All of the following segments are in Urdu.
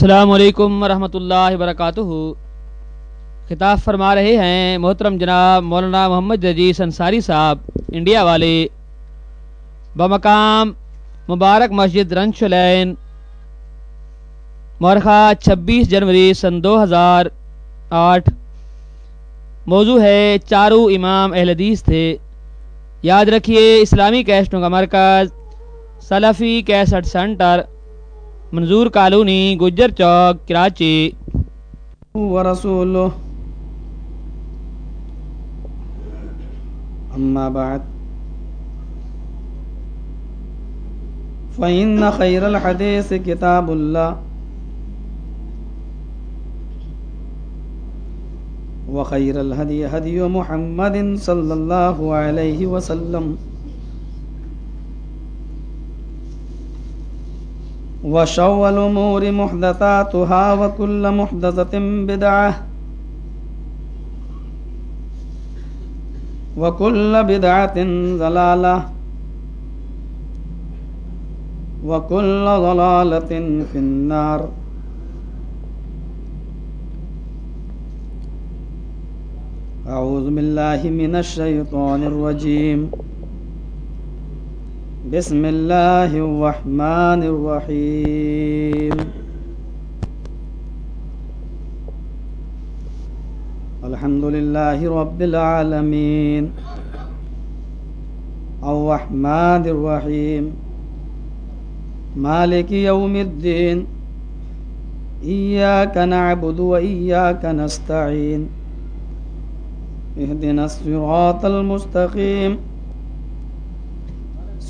السلام علیکم ورحمۃ اللہ وبرکاتہ۔ خطاب فرما رہے ہیں محترم جناب مولانا محمد رجیز انصاری صاحب، انڈیا والے۔ بمقام مبارک مسجد رنش لین مورخہ چھبیس جنوری سن دو ہزار آٹھ۔ موضوع ہے چاروں امام اہل حدیث تھے۔ یاد رکھیے اسلامی کیسٹوں کا مرکز، سلفی cassette centre. Manzoor colony, Gujjar Chowk, Karachi. ورسوله أما بعد۔ فإن خير الحديث كتاب الله۔ وخير الهدي هدي محمد صلى الله عليه وسلم۔ وشو الأمور محدثاتها وكل محدثة بدعة وكل بدعة ضلالة وكل ضلالة في النار أعوذ بالله من الشيطان الرجيم بسم الله الرحمن الرحيم. الحمد لله رب العالمين. الرحمن الرحيم. مالك يوم الدين. إياك نعبد وإياك نستعين. اهدنا الصراط المستقيم.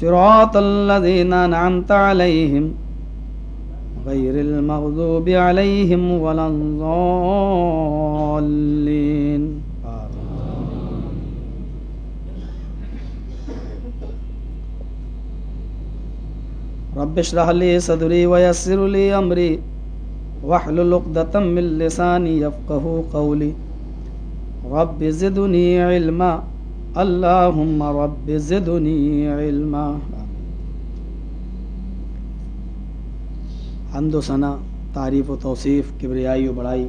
صراط الذين أنعمت عليهم غير المغضوب عليهم ولا الضالين. رب اشرح لي صدري ويسر لي أمري واحلل عقدة من لساني يفقهوا قولي. رب زدني علما اللهم رب زدنی علما. حمد و ثنا، تعریف و توصیف، کبریائی و بڑائی.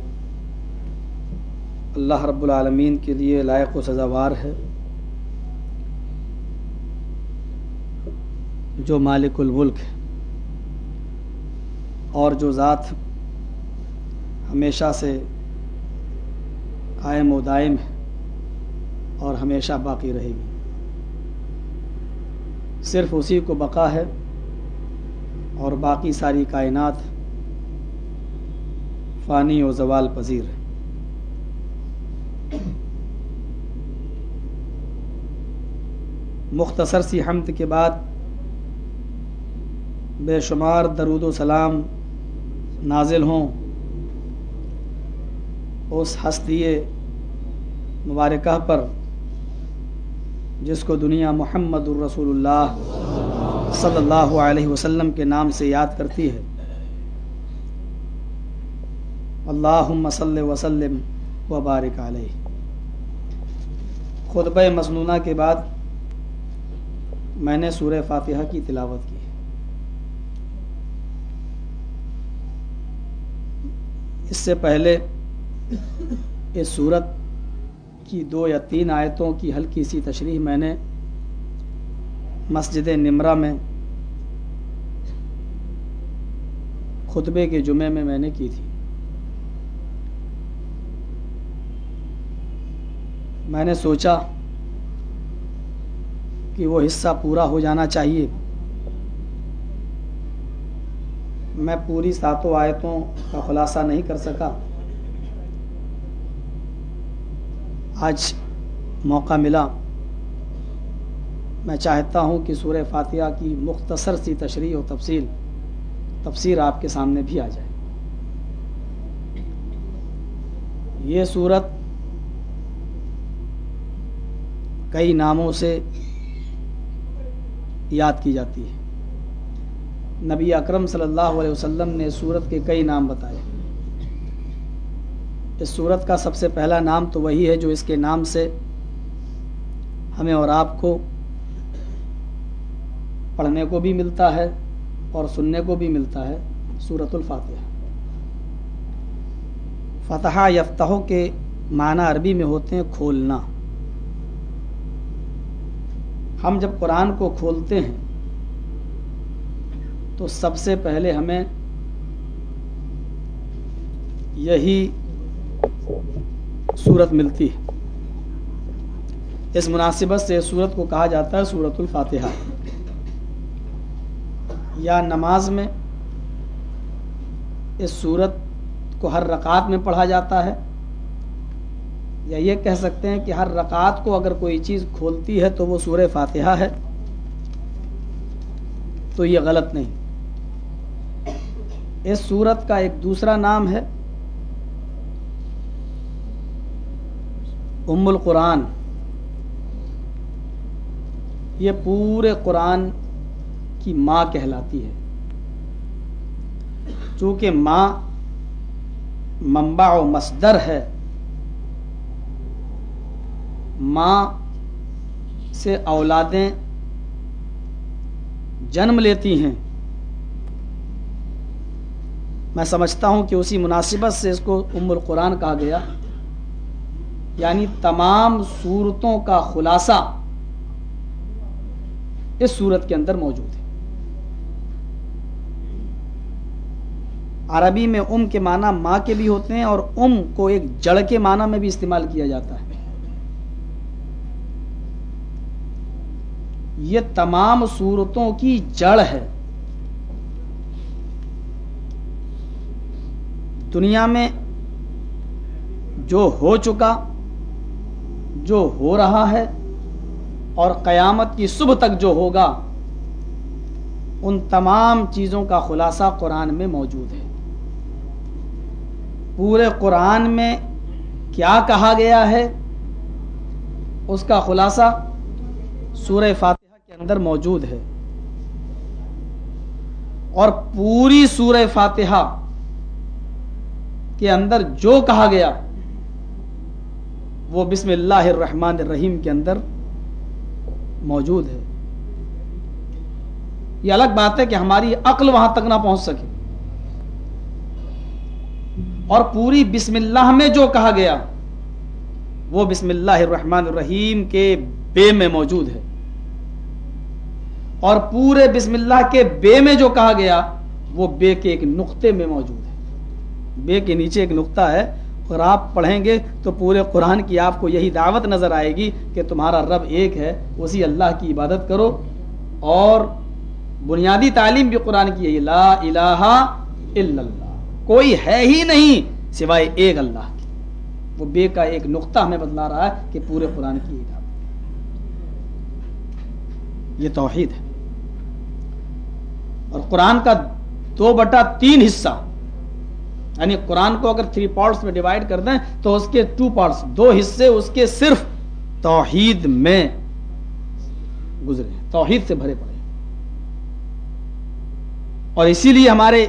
اللہ رب العالمین کے لیے لائق و سزاوار ہے. جو مالک الملک ہے. اور جو ذات ہمیشہ سے قائم و دائم ہے. اور ہمیشہ باقی رہے گی۔ صرف اسی کو بقا ہے اور باقی ساری کائنات فانی و زوال پذیر ہے۔ مختصر سی حمد کے بعد بے شمار درود و سلام نازل ہوں۔ اس ہستی مبارکہ پر جس کو دنیا محمد الرسول اللہ صلی اللہ علیہ وسلم کے نام سے یاد کرتی ہے۔ اللہ صلی وسلم وبارک علیہ۔ خطبہ مصنوعہ کے بعد میں نے سورہ فاتحہ کی تلاوت کی۔ اس سے پہلے اس صورت کی دو یا تین آیتوں کی ہلکی سی تشریح میں نے مسجد نمرہ میں خطبے کے جمعے میں میں نے کی تھی۔ میں نے سوچا کہ وہ حصہ پورا ہو جانا چاہیے۔ میں پوری ساتوں آیتوں کا خلاصہ نہیں کر سکا۔ آج موقع ملا۔ میں چاہتا ہوں کہ سورہ فاتحہ کی مختصر سی تشریح و تفصیل، تفسیر آپ کے سامنے بھی آ جائے۔ یہ صورت کئی ناموں سے یاد کی جاتی ہے۔ نبی اکرم صلی اللہ علیہ وسلم نے صورت کے کئی نام بتائے۔ اس صورت کا سب سے پہلا نام تو وہی ہے جو اس کے نام سے ہمیں اور آپ کو پڑھنے کو بھی ملتا ہے اور سننے کو بھی ملتا ہے صورت الفاتحہ۔ فتح یفتح کے معنی عربی میں ہوتے ہیں کھولنا۔ ہم جب قرآن کو کھولتے ہیں تو سب سے پہلے ہمیں یہی صورت ملتی ہے۔ اس مناسبت سے صورت کو کہا جاتا ہے صورت الفاتحہ۔ یا نماز میں اس صورت کو ہر رکعت میں پڑھا جاتا ہے۔ یا یہ کہہ سکتے ہیں کہ ہر رکعت کو اگر کوئی چیز کھولتی ہے تو وہ سورہ فاتحہ ہے۔ تو یہ غلط نہیں۔ اس صورت کا ایک دوسرا نام ہے۔ ام القرآن۔ یہ پورے قرآن کی ماں کہلاتی ہے۔ چونکہ ماں منبع و مصدر ہے۔ ماں سے اولادیں جنم لیتی ہیں۔ میں سمجھتا ہوں کہ اسی مناسبت سے اس کو ام القرآن کہا گیا۔ یعنی تمام صورتوں کا خلاصہ اس صورت کے اندر موجود ہے۔ عربی میں ام کے معنی ماں کے بھی ہوتے ہیں اور ام کو ایک جڑ کے معنی میں بھی استعمال کیا جاتا ہے۔ یہ تمام صورتوں کی جڑ ہے۔ دنیا میں جو ہو چکا جو ہو رہا ہے اور قیامت کی صبح تک جو ہوگا، ان تمام چیزوں کا خلاصہ قرآن میں موجود ہے۔ پورے قرآن میں کیا کہا گیا ہے؟ اس کا خلاصہ سورہ فاتحہ کے اندر موجود ہے۔ اور پوری سورہ فاتحہ کے اندر جو کہا گیا وہ بسم اللہ الرحمن الرحیم کے اندر موجود ہے۔ یہ الگ بات ہے کہ ہماری عقل وہاں تک نہ پہنچ سکے۔ اور پوری بسم اللہ میں جو کہا گیا، وہ بسم اللہ الرحمن الرحیم کے بے میں موجود ہے۔ اور پورے بسم اللہ کے بے میں جو کہا گیا، وہ بے کے ایک نقطے میں موجود ہے۔ بے کے نیچے ایک نقطہ ہے۔ اور آپ پڑھیں گے تو پورے قرآن کی آپ کو یہی دعوت نظر آئے گی کہ تمہارا رب ایک ہے، اسی اللہ کی عبادت کرو۔ اور بنیادی تعلیم بھی قرآن کی ہے لا الہ الا اللہ۔ کوئی ہے ہی نہیں سوائے ایک اللہ کی۔ وہ بے کا ایک نقطہ ہمیں بدلا رہا ہے کہ پورے قرآن کی دعوت۔ یہ توحید ہے۔ اور قرآن کا دو بٹا تین حصہ یعنی قرآن کو اگر تھری پارٹس میں ڈیوائڈ کر دیں تو اس کے ٹو پارٹس دو حصے اس کے صرف توحید میں گزرے توحید سے بھرے پڑے اور اسی لیے ہمارے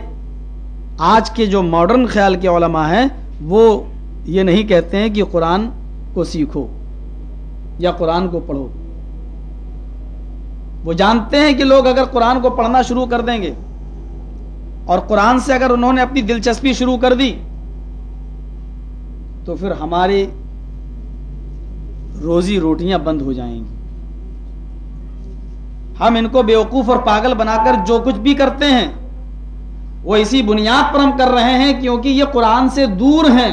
آج کے جو ماڈرن خیال کے علماء ہیں، وہ یہ نہیں کہتے ہیں کہ قرآن کو سیکھو یا قرآن کو پڑھو۔ وہ جانتے ہیں کہ لوگ اگر قرآن کو پڑھنا شروع کر دیں گے اور قرآن سے اگر انہوں نے اپنی دلچسپی شروع کر دی، تو پھر ہماری روزی روٹیاں بند ہو جائیں گی۔ ہم ان کو بیوقوف اور پاگل بنا کر جو کچھ بھی کرتے ہیں، وہ اسی بنیاد پر ہم کر رہے ہیں کیونکہ یہ قرآن سے دور ہیں۔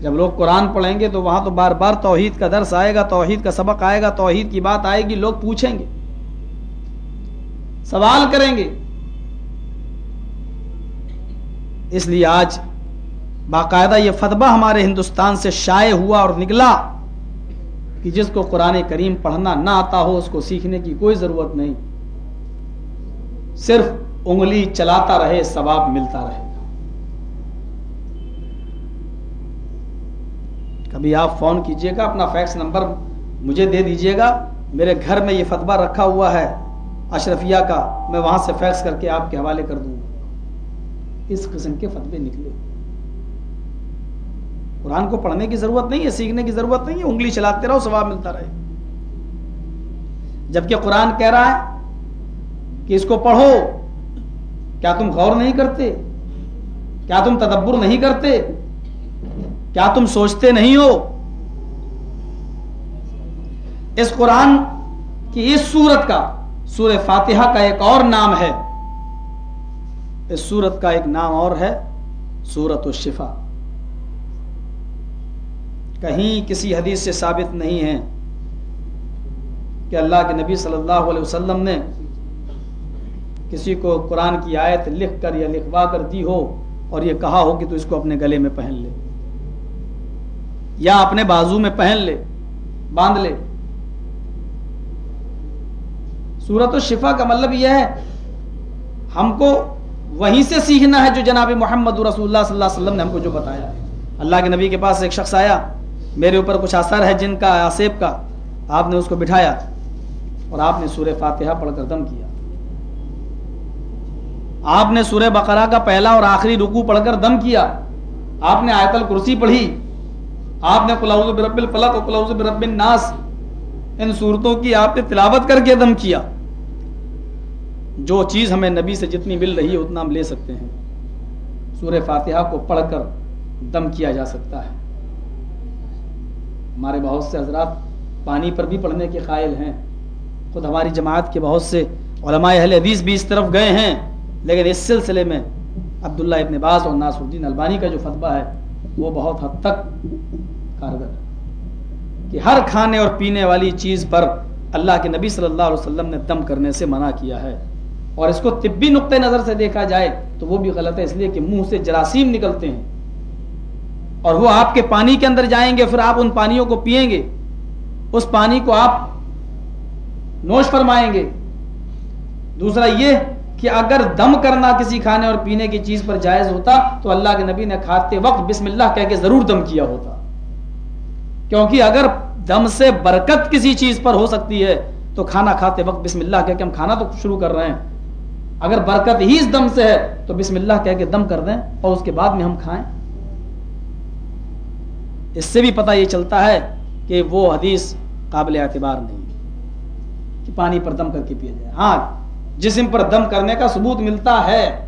جب لوگ قرآن پڑھیں گے تو وہاں تو بار بار توحید کا درس آئے گا، توحید کا سبق آئے گا، توحید کی بات آئے گی، لوگ پوچھیں گے۔ سوال کریں گے۔ اس لیے آج باقاعدہ یہ فتبہ ہمارے ہندوستان سے شائع ہوا اور نکلا کہ جس کو قرآن کریم پڑھنا نہ آتا ہو، اس کو سیکھنے کی کوئی ضرورت نہیں۔ صرف انگلی چلاتا رہے، ثواب ملتا رہے۔ کبھی آپ فون کیجیے گا، اپنا فیکس نمبر مجھے دے دیجیے گا۔ میرے گھر میں یہ فتبہ رکھا ہوا ہے۔ اشرفیہ کا میں وہاں سے فیکس کر کے آپ کے حوالے کر دوں گا۔ اس قسم کے فتوے نکلے۔ قرآن کو پڑھنے کی ضرورت نہیں ہے، سیکھنے کی ضرورت نہیں ہے، انگلی چلاتے رہو، ثواب ملتا رہے۔ جبکہ قرآن کہہ رہا ہے کہ اس کو پڑھو، کیا تم غور نہیں کرتے؟ کیا تم تدبر نہیں کرتے؟ کیا تم سوچتے نہیں ہو؟ اس قرآن کی اس سورت کا سور فاتحہ کا ایک اور نام ہے۔ اس سورت کا ایک نام اور ہے سورت الشفا کہیں کسی حدیث سے ثابت نہیں ہے کہ اللہ کے نبی صلی اللہ علیہ وسلم نے کسی کو قرآن کی آیت لکھ کر یا لکھوا کر دی ہو اور یہ کہا ہو کہ تو اس کو اپنے گلے میں پہن لے، یا اپنے بازو میں پہن لے، باندھ لے۔ سورت الشفا کا مطلب یہ ہے، ہم کو وہیں سے سیکھنا ہے جو جناب محمد رسول اللہ صلی اللہ علیہ وسلم نے ہم کو جو بتایا۔ ہے اللہ کے نبی کے پاس ایک شخص آیا، میرے اوپر کچھ اثر ہے جن کا، آصیب کا، آپ نے اس کو بٹھایا اور آپ نے سورہ فاتحہ پڑھ کر دم کیا۔ آپ نے سورہ بقرہ کا پہلا اور آخری رکو پڑھ کر دم کیا۔ آپ نے آیت الکرسی پڑھی۔ آپ نے قلاؤز برب الفلق اور قلاؤز برب الناس، ان صورتوں کی آپ نے تلاوت کر کے دم کیا۔ جو چیز ہمیں نبی سے جتنی مل رہی ہے اتنا ہم لے سکتے ہیں۔ سورہ فاتحہ کو پڑھ کر دم کیا جا سکتا ہے۔ ہمارے بہت سے حضرات پانی پر بھی پڑھنے کے قائل ہیں۔ خود ہماری جماعت کے بہت سے علماء اہل حدیث بھی اس طرف گئے ہیں۔ لیکن اس سلسلے میں عبداللہ ابن باز اور ناصر الدین البانی کا جو فتبہ ہے، وہ بہت حد تک کارگر کہ ہر کھانے اور پینے والی چیز پر اللہ کے نبی صلی اللہ علیہ وسلم نے دم کرنے سے منع کیا ہے۔ اور اس کو طبی نقطۂ نظر سے دیکھا جائے تو وہ بھی غلط ہے، اس لیے کہ منہ سے جراثیم نکلتے ہیں۔ اور وہ آپ کے پانی کے اندر جائیں گے، پھر آپ ان پانیوں کو پیئیں گے۔ اس پانی کو آپ نوش فرمائیں گے۔ دوسرا یہ کہ اگر دم کرنا کسی کھانے اور پینے کی چیز پر جائز ہوتا تو اللہ کے نبی نے کھاتے وقت بسم اللہ کہہ کے ضرور دم کیا ہوتا۔ کیونکہ اگر دم سے برکت کسی چیز پر ہو سکتی ہے تو کھانا کھاتے وقت بسم اللہ کہہ کے ہم کھانا تو شروع کر رہے ہیں۔ اگر برکت ہی اس دم سے ہے، تو بسم اللہ کہہ کے دم کر دیں اور اس کے بعد میں ہم کھائیں۔ اس سے بھی پتہ یہ چلتا ہے کہ وہ حدیث قابل اعتبار نہیں کہ پانی پر دم کر کے پیا جائے۔ ہاں جسم پر دم کرنے کا ثبوت ملتا ہے۔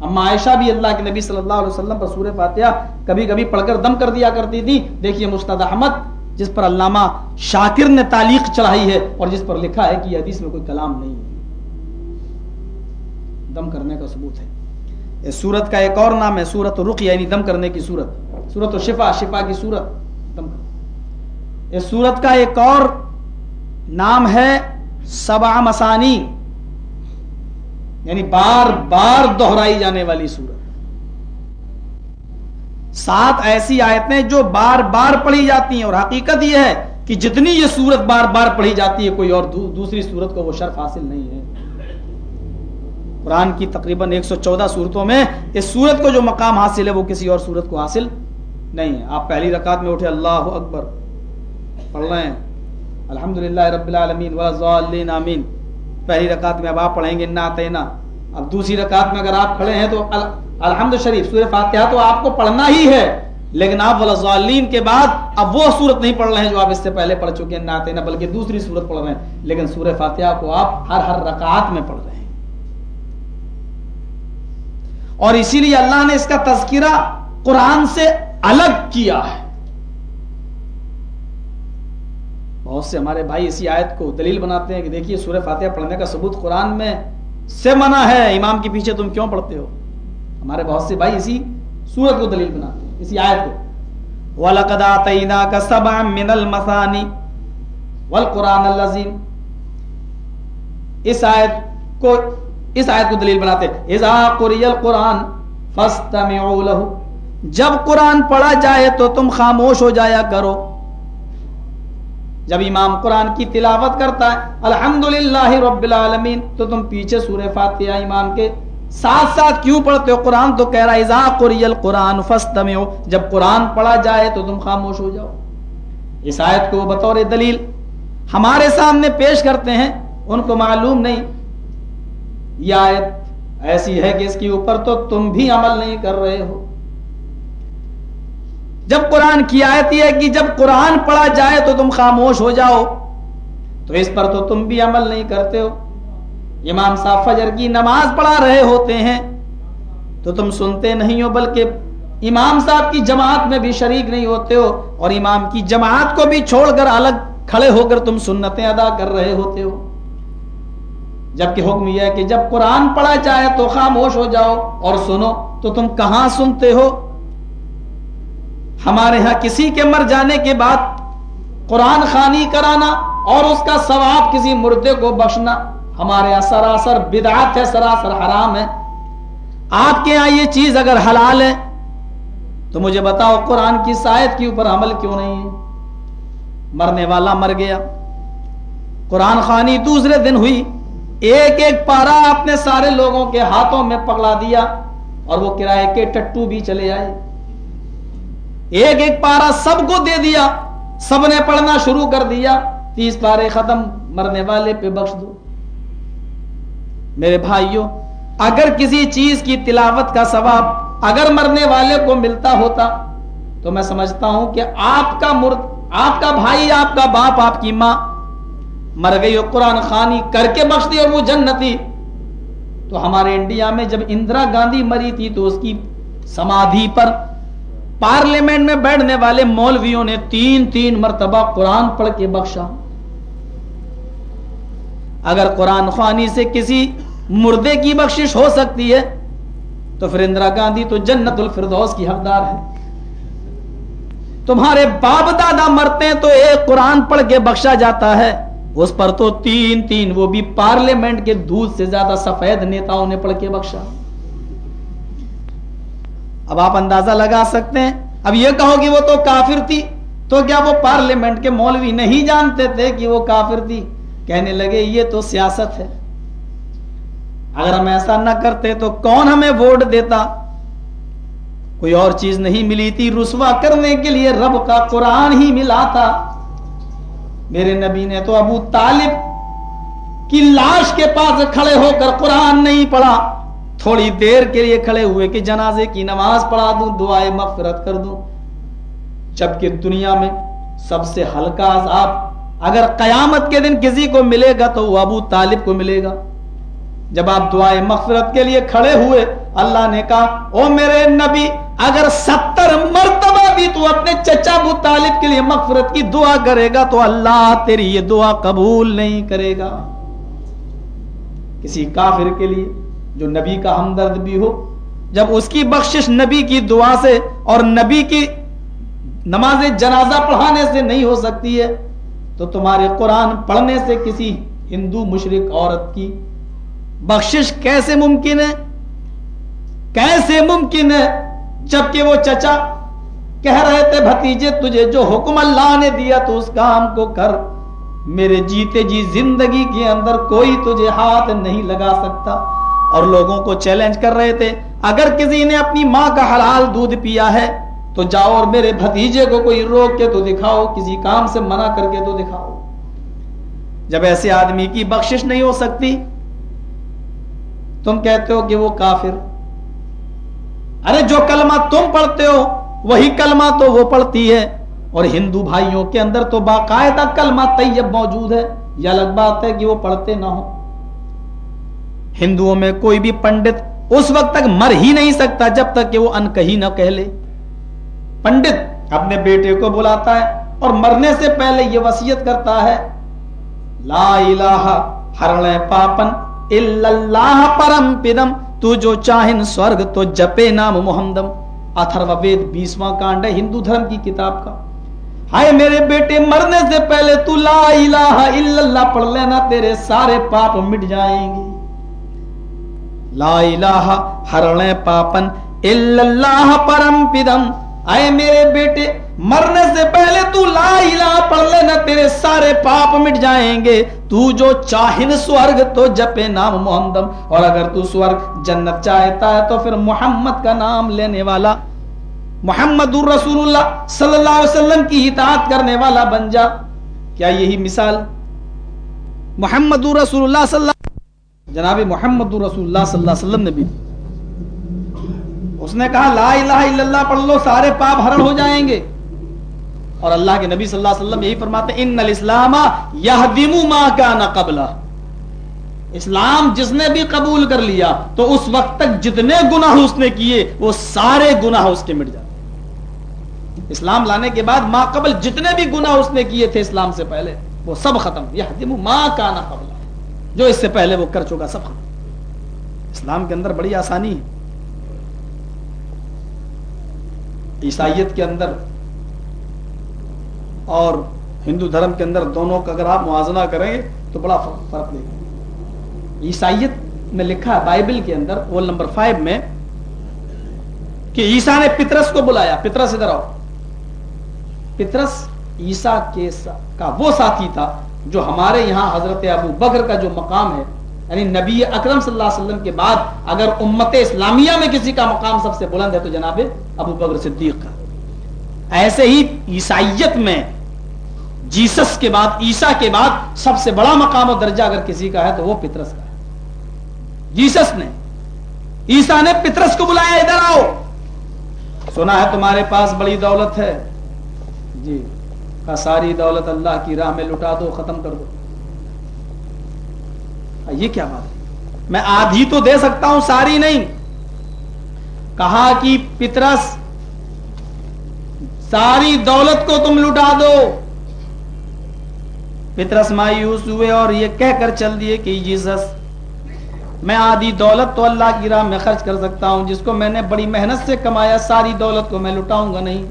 اما عائشہ بھی اللہ کے نبی صلی اللہ علیہ وسلم پر سورہ فاتحہ کبھی کبھی پڑھ کر دم کر دیا کرتی تھی۔ دیکھیے مستد احمد، جس پر علامہ شاکر نے تعلیق چڑھائی ہے اور جس پر لکھا ہے کہ یہ حدیث میں کوئی کلام نہیں ہے۔ دم کرنے کا ثبوت ہے۔ اس سورت کا ایک اور نام ہے سورت رخ یعنی دم کرنے کی سورت۔ سورت و شفا شفا کی سورت، دم اس سورت کا ایک اور نام ہے سبا مسانی یعنی بار بار دہرائی جانے والی سورت۔ سات ایسی آیتیں جو بار بار پڑھی جاتی ہیں اور حقیقت یہ ہے کہ جتنی یہ سورت بار بار پڑھی جاتی ہے، کوئی اور دوسری سورت کو وہ شرف حاصل نہیں ہے۔ قرآن کی تقریباً ایک سو چودہ صورتوں میں اس صورت کو جو مقام حاصل ہے وہ کسی اور صورت کو حاصل نہیں ہے۔ آپ پہلی رکعت میں اٹھے اللہ اکبر، پڑھ رہے ہیں۔ الحمد للہ رب العالمین آمین۔ پہلی رکعت میں اب آپ پڑھیں گے نہ تینا اب دوسری رکعت میں اگر آپ کھڑے ہیں تو الحمد شریف، سورہ فاتحہ تو آپ کو پڑھنا ہی ہے۔ لیکن آپ ولازالین کے بعد اب وہ صورت نہیں پڑھ رہے ہیں جو آپ اس سے پہلے پڑھ چکے ہیں نہ تینا بلکہ دوسری صورت پڑھ رہے ہیں۔ لیکن سورہ فاتحہ کو آپ ہر ہر رکعت میں پڑھ رہے ہیں۔ اور اسی لیے اللہ نے اس کا تذکرہ قرآن سے الگ کیا ہے۔ بہت سے ہمارے بھائی اسی آیت کو دلیل بناتے ہیں کہ دیکھیے سورہ فاتحہ پڑھنے کا ثبوت قرآن میں سے منع ہے۔ امام کے پیچھے تم کیوں پڑھتے ہو؟ ہمارے بہت سے بھائی اسی سورت کو دلیل بناتے ہیں، اسی آیت کو۔ وَلَقَدْ آتَيْنَاكَ سَبْعًا مِنَ الْمَثَانِ وَالْقُرْآنَ الَّذِيمِ اس آیت کو اس آیت کو دلیل بناتے اذا قری القرآن فاستمعوا له۔ جب قرآن پڑھا جائے تو تم خاموش ہو جایا کرو۔ جب امام قرآن کی تلاوت کرتا ہے، الحمدللہ رب العالمین، تو تم پیچھے سورہ فاتحہ امام کے ساتھ ساتھ کیوں پڑھتے ہو؟ قرآن تو کہہ رہا ہے، اذا قری القرآن فاستمعوا۔ جب قرآن پڑھا جائے تو تم خاموش ہو جاؤ۔ اس آیت کو بطور دلیل ہمارے سامنے پیش کرتے ہیں۔ ان کو معلوم نہیں یہ آیت ایسی ہے کہ اس کے اوپر تو تم بھی عمل نہیں کر رہے ہو۔ جب قرآن کی آیت یہ ہے کہ جب قرآن پڑھا جائے تو تم خاموش ہو جاؤ، تو اس پر تو تم بھی عمل نہیں کرتے ہو۔ امام صاحب فجر کی نماز پڑھا رہے ہوتے ہیں تو تم سنتے نہیں ہو، بلکہ امام صاحب کی جماعت میں بھی شریک نہیں ہوتے ہو اور امام کی جماعت کو بھی چھوڑ کر الگ کھڑے ہو کر تم سنتیں ادا کر رہے ہوتے ہو۔ جبکہ حکم یہ ہے کہ جب قرآن پڑھا جائے تو خاموش ہو جاؤ اور سنو، تو تم کہاں سنتے ہو؟ ہمارے ہاں کسی کے مر جانے کے بعد قرآن خانی کرانا اور اس کا ثواب کسی مردے کو بخشنا، ہمارے یہاں سراسر بدعت ہے، سراسر حرام ہے۔ آپ کے یہاں یہ چیز اگر حلال ہے، تو مجھے بتاؤ قرآن کی سائد کے اوپر عمل کیوں نہیں ہے؟ مرنے والا مر گیا۔ قرآن خانی دوسرے دن ہوئی۔ ایک ایک پارا اپنے سارے لوگوں کے ہاتھوں میں پکڑا دیا اور وہ کرائے کے ٹٹو بھی چلے آئے۔ ایک ایک پارا سب کو دے دیا، سب نے پڑھنا شروع کر دیا، تیس پارے ختم، مرنے والے پہ بخش دو۔ میرے بھائیوں، اگر کسی چیز کی تلاوت کا ثواب اگر مرنے والے کو ملتا ہوتا، تو میں سمجھتا ہوں کہ آپ کا مرد، آپ کا بھائی، آپ کا باپ، آپ کی ماں مر گئی اور قرآن خانی کر کے بخش دی اور وہ جنتی۔ تو ہمارے انڈیا میں جب اندرا گاندھی مری تھی تو اس کی سمادھی پر پارلیمنٹ میں بیٹھنے والے مولویوں نے تین تین مرتبہ قرآن پڑھ کے بخشا۔ اگر قرآن خوانی سے کسی مردے کی بخشش ہو سکتی ہے، تو پھر اندرا گاندھی تو جنت الفردوس کی حقدار ہے۔ تمہارے باپ دادا مرتے ہیں تو ایک قرآن پڑھ کے بخشا جاتا ہے۔ اس پر تو تین تین، وہ بھی پارلیمنٹ کے دودھ سے زیادہ سفید نیتاؤں نے پڑھ کے بخشا۔ اب آپ اندازہ لگا سکتے ہیں۔ اب یہ کہو کہ وہ تو کافر تھی۔ تو کیا وہ پارلیمنٹ کے مولوی نہیں جانتے تھے کہ وہ کافر تھی؟ کہنے لگے، یہ تو سیاست ہے۔ اگر ہم ایسا نہ کرتے تو کون ہمیں ووٹ دیتا؟ کوئی اور چیز نہیں ملی تھی رسوا کرنے کے لیے۔ رب کا قرآن ہی ملا تھا۔ میرے نبی نے تو ابو طالب کی لاش کے پاس کھڑے ہو کر قرآن نہیں پڑھا۔ تھوڑی دیر کے لیے کھڑے ہوئے کہ جنازے کی نماز پڑھا دوں دعائیں مغفرت کر دوں۔ جبکہ دنیا میں سب سے ہلکا عذاب اگر قیامت کے دن کسی کو ملے گا تو وہ ابو طالب کو ملے گا۔ جب آپ دعائیں مغفرت کے لیے کھڑے ہوئے، اللہ نے کہا، او میرے نبی، اگر ستر مرتبہ بھی تو اپنے چچا ابو طالب کے لیے مغفرت کی دعا کرے گا، تو اللہ تیری یہ دعا قبول نہیں کرے گا. کسی کافر کے لیے جو نبی کا ہمدرد بھی ہو، جب اس کی بخشش نبی کی دعا سے اور نبی کی نماز جنازہ پڑھانے سے نہیں ہو سکتی ہے، تو تمہارے قرآن پڑھنے سے کسی ہندو مشرق عورت کی بخشش کیسے ممکن ہے؟ کیسے ممکن ہے جبکہ وہ چچا کہہ رہے تھے، بھتیجے، تجھے جو حکم اللہ نے دیا تو اس کام کو کر۔ میرے جیتے جی زندگی کے اندر کوئی تجھے ہاتھ نہیں لگا سکتا۔ اور لوگوں کو چیلنج کر رہے تھے، اگر کسی نے اپنی ماں کا حلال دودھ پیا ہے، تو جاؤ اور میرے بھتیجے کو کوئی روک کے تو دکھاؤ، کسی کام سے منع کر کے تو دکھاؤ۔ جب ایسے آدمی کی بخشش نہیں ہو سکتی تم کہتے ہو کہ وہ کافر۔ ارے جو کلمہ تم پڑھتے ہو، وہی کلمہ تو وہ پڑھتی ہے۔ اور ہندو بھائیوں کے اندر تو باقاعدہ کلمہ طیب موجود ہے۔ یہ الگ بات ہے کہ وہ پڑھتے نہ ہو ہندوؤں میں کوئی بھی پنڈت اس وقت تک مر ہی نہیں سکتا جب تک کہ وہ ان کہی نہ کہہ لے۔ پنڈت اپنے بیٹے کو بلاتا ہے اور مرنے سے پہلے یہ وسیعت کرتا ہے، لا الہ ہرلے پاپن۔ اللہ پرم پدم تو جو چاہن سورگ تو جپے نام محمدم اتھرو وید بیسواں کانڈ ہے ہندو دھرم کی کتاب کا ہائے میرے بیٹے مرنے سے پہلے تو لا الہ الا اللہ پڑھ لینا تیرے سارے پاپ مٹ جائیں گے لا الہ ہرنے پاپن اللہ پرم پدم اے میرے بیٹے، مرنے سے پہلے تو لا الہ پڑھ لینا، تیرے سارے پاپ مٹ جائیں گے۔ تو جو چاہن سورگ تو جپے نام محمدم۔ اور اگر تو سورگ جنت چاہتا ہے تو پھر محمد کا نام لینے والا، محمد الرسول اللہ صلی اللہ علیہ وسلم کی اطاعت کرنے والا بن جا۔ کیا یہی مثال؟ محمد الرسول اللہ صلی اللہ جناب محمد الرسول اللہ صلی اللہ علیہ وسلم نے بھی اس نے کہا، لا الہ الا اللہ پڑھ لو، سارے پاپ ہرن ہو جائیں گے. اور اللہ کے نبی صلی اللہ علیہ وسلم یہی فرماتے ان الاسلام یہدم ما کان قبل اسلام جس نے بھی قبول کر لیا، تو اس وقت تک جتنے گناہ اس نے کیے، وہ سارے گناہ اس کے مٹ جاتے اسلام لانے کے بعد ماں قبل جتنے بھی گناہ اس نے کیے تھے اسلام سے پہلے، وہ سب ختم۔ یہ ماں کا قبل جو اس سے پہلے وہ کر چکا، سب ختم۔ اسلام کے اندر بڑی آسانی ہے۔ عیسائیت کے اندر اور ہندو دھرم کے اندر دونوں کا اگر آپ موازنہ کریں گے تو بڑا فرق دے گا عیسائیت میں لکھا ہے بائبل کے اندر، وہ نمبر فائیو میں، کہ عیسا نے پترس کو بلایا۔ پترس ادھر آؤ۔ پترس عیسا کے کا وہ ساتھی تھا جو ہمارے یہاں حضرت ابو بکر کا جو مقام ہے یعنی نبی اکرم صلی اللہ علیہ وسلم کے بعد اگر امت اسلامیہ میں کسی کا مقام سب سے بلند ہے تو جناب ابو بکر صدیق کا۔ ایسے ہی عیسائیت میں جیسس کے بعد عیسا کے بعد سب سے بڑا مقام و درجہ اگر کسی کا ہے تو وہ پترس کا ہے۔ جیسس نے عیسا نے پترس کو بلایا، ادھر آؤ۔ سنا ہے تمہارے پاس بڑی دولت ہے۔ جی ساری دولت اللہ کی راہ میں لٹا دو، ختم کر دو۔ یہ کیا بات ہے؟ میں آدھی تو دے سکتا ہوں، ساری نہیں۔ کہا کہ پترس، ساری دولت کو تم لٹا دو۔ پترس مایوس ہوئے اور یہ کہہ کر چل دیے کہ جیسس، میں آدھی دولت تو اللہ کی راہ میں خرچ کر سکتا ہوں، جس کو میں نے بڑی محنت سے کمایا، ساری دولت کو میں لٹاؤں گا نہیں۔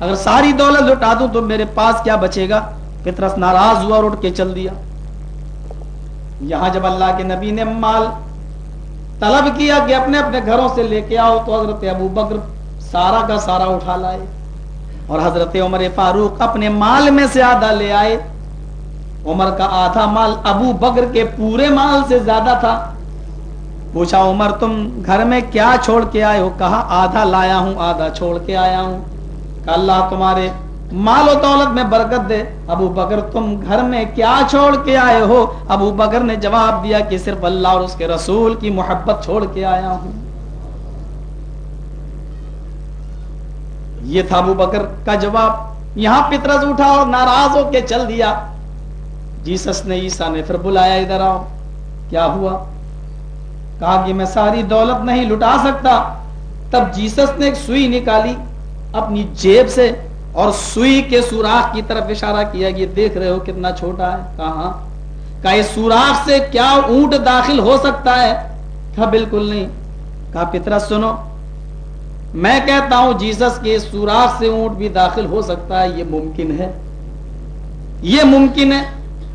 اگر ساری دولت لٹا دوں تو میرے پاس کیا بچے گا؟ پترس ناراض ہوا اور اٹھ کے چل دیا۔ یہاں جب اللہ کے نبی نے مال طلب کیا کہ اپنے اپنے گھروں سے لے کے آؤ، تو حضرت ابو بکر سارا کا سارا اٹھا لائے۔ اور حضرت عمر فاروق اپنے مال میں سے آدھا لے آئے۔ عمر کا آدھا مال ابو بکر کے پورے مال سے زیادہ تھا۔ پوچھا، عمر، تم گھر میں کیا چھوڑ کے آئے ہو؟ کہا، آدھا لایا ہوں، آدھا چھوڑ کے آیا ہوں۔ کہ اللہ تمہارے مال و دولت میں برکت دے۔ ابو بکر، تم گھر میں کیا چھوڑ کے آئے ہو؟ ابو بکر نے جواب دیا کہ صرف اللہ اور اس کے رسول کی محبت چھوڑ کے آیا ہوں۔ یہ تھا ابو بکر کا جواب۔ یہاں پترس اٹھا اور ناراض ہو کے چل دیا۔ جیسس نے عیسا نے پھر بلایا ادھر آؤ۔ کیا ہوا؟ کہا کہ میں ساری دولت نہیں لٹا سکتا۔ تب جیسس نے ایک سوئی نکالی اپنی جیب سے۔ اور سوئی کے سوراخ کی طرف اشارہ کیا کہ دیکھ رہے ہو کتنا چھوٹا ہے، کہاں؟ کہا اس سوراخ سے کیا اونٹ داخل ہو سکتا ہے؟ کہا، بالکل نہیں۔ کہا، پترا، سنو، میں کہتا ہوں جیسس کے سوراخ سے اونٹ بھی داخل ہو سکتا ہے، یہ ممکن ہے۔ یہ ممکن ہے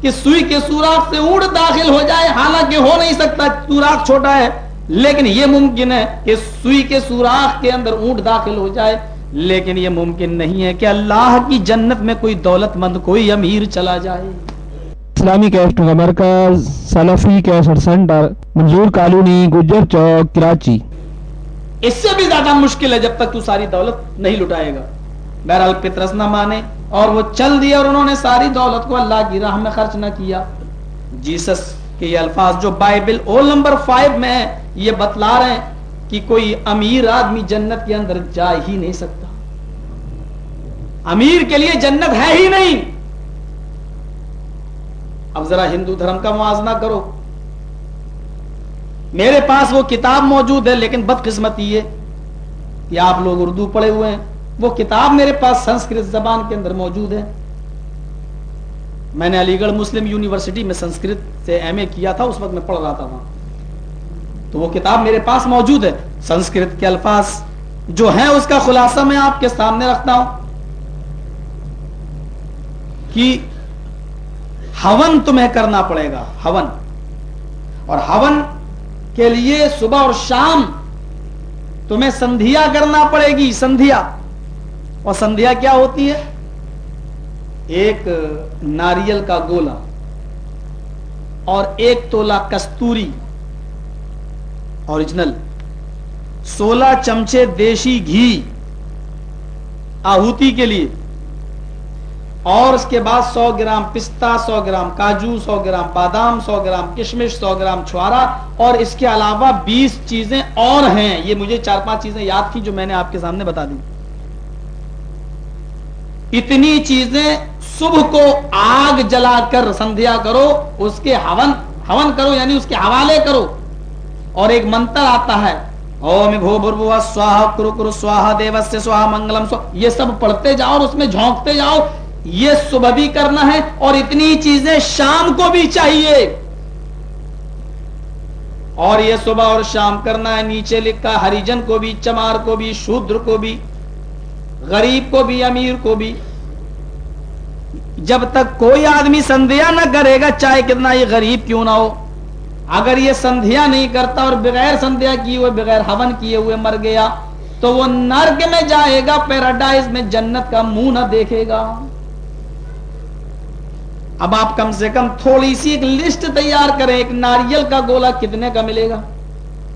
کہ سوئی کے سوراخ سے اونٹ داخل ہو جائے، حالانکہ ہو نہیں سکتا سوراخ چھوٹا ہے، لیکن یہ ممکن ہے کہ سوئی کے سوراخ کے اندر اونٹ داخل ہو جائے۔ لیکن یہ ممکن نہیں ہے کہ اللہ کی جنت میں کوئی دولت مند کوئی امیر چلا جائے۔ اسلامی کیسٹ کا مرکز سلفی cassette centre Manzoor colony Gujjar Chowk Karachi. اس سے بھی زیادہ مشکل ہے جب تک تو ساری دولت نہیں لٹائے گا۔ بہرحال پترس نہ مانے اور وہ چل دیا اور انہوں نے ساری دولت کو اللہ کی راہ میں خرچ نہ کیا۔ جیسس کے یہ الفاظ جو بائبل اول نمبر فائیو میں ہے یہ بتلا رہے ہیں کہ کوئی امیر آدمی جنت کے اندر جا ہی نہیں سکتا۔ امیر کے لیے جنت ہے ہی نہیں۔ اب ذرا ہندو دھرم کا موازنہ کرو۔ میرے پاس وہ کتاب موجود ہے، لیکن بدقسمتی یہ کہ آپ لوگ اردو پڑھے ہوئے ہیں۔ وہ کتاب میرے پاس سنسکرت زبان کے اندر موجود ہے۔ میں نے علی گڑھ مسلم یونیورسٹی میں سنسکرت سے ایم اے کیا تھا، اس وقت میں پڑھ رہا تھا وہاں۔ تو وہ کتاب میرے پاس موجود ہے۔ سنسکرت کے الفاظ جو ہیں، اس کا خلاصہ میں آپ کے سامنے رکھتا ہوں۔ کہ ہون تمہیں کرنا پڑے گا، ہون۔ اور ہون کے لیے صبح اور شام تمہیں سندھیا کرنا پڑے گی، سندھیا۔ اور سندھیا کیا ہوتی ہے؟ ایک ناریل کا گولا اور ایک تولا کستوری۔ اوریجنل سولہ چمچے دیشی گھی آہوتی کے لیے. اور اس کے بعد سو گرام پستہ، سو گرام کاجو، سو گرام بادام، سو گرام کشمش، سو گرام چھوارا، اور اس کے علاوہ بیس چیزیں اور ہیں. یہ مجھے چار پانچ چیزیں یاد تھی جو میں نے آپ کے سامنے بتا دی. اتنی چیزیں صبح کو آگ جلا کر سندھیا کرو، اس کے ہون ہون کرو یعنی اس کے حوالے کرو. اور ایک منتر آتا ہے۔ اوم بھو بربو سواہا کرو کرو سواہا دیوس سواہا منگلم سواہا یہ سب پڑھتے جاؤ اور اس میں جھونکتے جاؤ۔ یہ صبح بھی کرنا ہے اور اتنی چیزیں شام کو بھی چاہیے۔ اور یہ صبح اور شام کرنا ہے، نیچے لکھا ہریجن کو بھی، چمار کو بھی، شودر کو بھی، غریب کو بھی، امیر کو بھی۔ جب تک کوئی آدمی سندھیا نہ کرے گا، چاہے کتنا یہ غریب کیوں نہ ہو۔ اگر یہ سندھیا نہیں کرتا اور بغیر سندھیا کیے ہوئے، بغیر ہون کیے ہوئے مر گیا، تو وہ نرگ میں جائے گا، پیراڈائز میں جنت کا منہ نہ دیکھے گا۔ اب آپ کم سے کم تھوڑی سی ایک لسٹ تیار کریں، ایک ناریل کا گولا کتنے کا ملے گا؟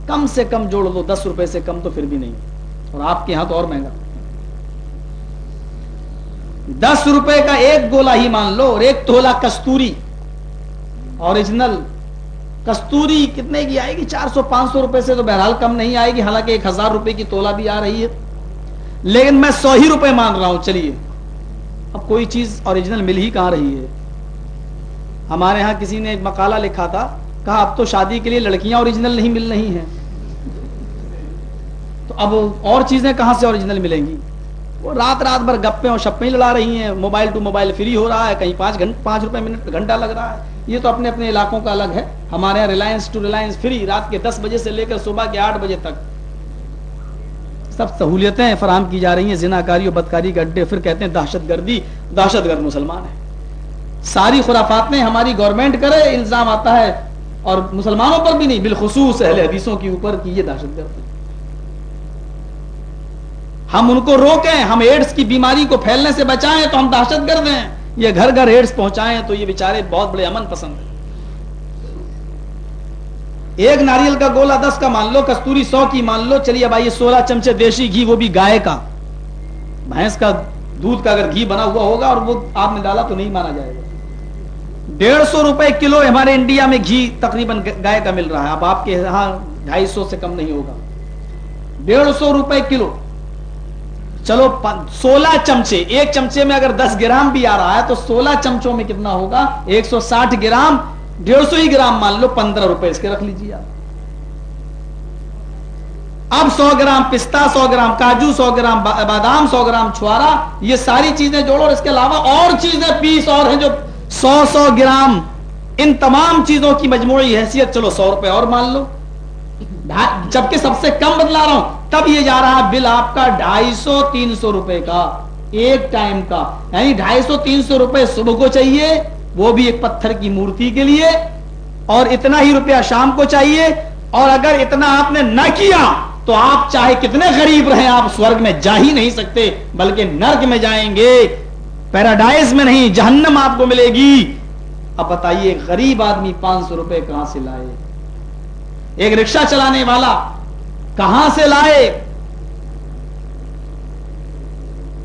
کم سے کم جوڑ دو، دس روپے سے کم تو پھر بھی نہیں۔ اور آپ کے یہاں تو اور مہنگا۔ دس روپے کا ایک گولا ہی مان لو اور ایک تولا کستوری اوریجنل کستوری کتنے کی آئے گی؟ چار سو، پانچ سو روپے سے تو بہرحال کم نہیں آئے گی، حالانکہ ایک ہزار روپے کی تولا بھی آ رہی ہے۔ لیکن میں سو ہی روپے مان رہا ہوں، چلیے۔ اب کوئی چیز اوریجنل مل ہی کہاں رہی ہے؟ ہمارے ہاں کسی نے ایک مقالہ لکھا تھا، کہا اب تو شادی کے لیے لڑکیاں اوریجنل نہیں مل رہی ہیں۔ تو اب اور چیزیں کہاں سے اوریجنل ملیں گی؟ وہ رات رات بھر گپے اور شپے لڑا رہی ہیں۔ موبائل ٹو موبائل فری ہو رہا ہے، کہیں پانچ گھنٹے پانچ روپے منٹ، گھنٹہ لگ رہا ہے۔ یہ تو اپنے اپنے علاقوں کا الگ ہے۔ ہمارے یہاں ریلائنس ٹو ریلائنس فری رات کے دس بجے سے لے کر صبح کے آٹھ بجے تک۔ سب سہولیتیں فراہم کی جا رہی ہیں زنا کاری اور بدکاری کے اڈے۔ پھر کہتے ہیں دہشت گردی، دہشت گرد مسلمان ہے ساری خرافات میں ہماری گورنمنٹ کرے، الزام آتا ہے۔ اور مسلمانوں پر بھی نہیں، بالخصوص اہل حدیثوں کے اوپر کی یہ دہشت گرد۔ ہم ان کو روکیں، ہم ایڈس کی بیماری کو پھیلنے سے بچائیں تو ہم دہشت گرد ہیں۔ یہ گھر گھر ایڈس پہنچائیں تو یہ بیچارے بہت بڑے امن پسند ہیں۔ ایک ناریل کا گولا دس کا مان لو، کستوری سو کی مان لو، چلیے بھائی سولہ چمچے دیشی گھی، وہ بھی گائے کا۔ بھینس کا دودھ کا اگر گھی بنا ہوا ہوگا اور وہ آپ نے ڈالا تو نہیں مانا جائے گا۔ ڈیڑھ سو روپے کلو ہمارے انڈیا میں گھی تقریباً گائے کا مل رہا ہے۔ اب آپ کے یہاں ڈھائی سو سے کم نہیں ہوگا۔ ڈیڑھ سو روپے کلو۔ چلو سولہ چمچے، ایک چمچے میں اگر دس گرام بھی آ رہا ہے تو سولہ چمچوں میں کتنا ہوگا؟ ایک سو ساٹھ گرام، ڈیڑھ سو ہی گرام مان لو، پندرہ روپے اس کے رکھ لیجیے آپ۔ اب سو گرام پستہ، سو گرام کاجو، سو گرام بادام، سو گرام چھوارا، یہ ساری چیزیں جوڑو اور اس کے علاوہ اور چیزیں، پیس اور ہیں جو سو سو گرام، ان تمام چیزوں کی مجموعی حیثیت، چلو سو روپے اور مان لو۔ جبکہ سب سے کم بدلا رہا ہوں تب یہ جا رہا بل آپ کا ڈھائی سو تین سو روپے کا، ایک ٹائم کا۔ یعنی ڈھائی سو تین سو روپے صبح کو چاہیے، وہ بھی ایک پتھر کی مورتی کے لیے، اور اتنا ہی روپیہ شام کو چاہیے۔ اور اگر اتنا آپ نے نہ کیا، تو آپ چاہے کتنے غریب رہیں، آپ سورگ میں جا ہی نہیں سکتے، بلکہ نرک میں جائیں گے۔ پیراڈائز میں نہیں، جہنم آپ کو ملے گی۔ اب بتائیے، غریب آدمی پانچ سو روپے کہاں سے لائے؟ ایک رکشا چلانے والا کہاں سے لائے؟